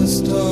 the stars.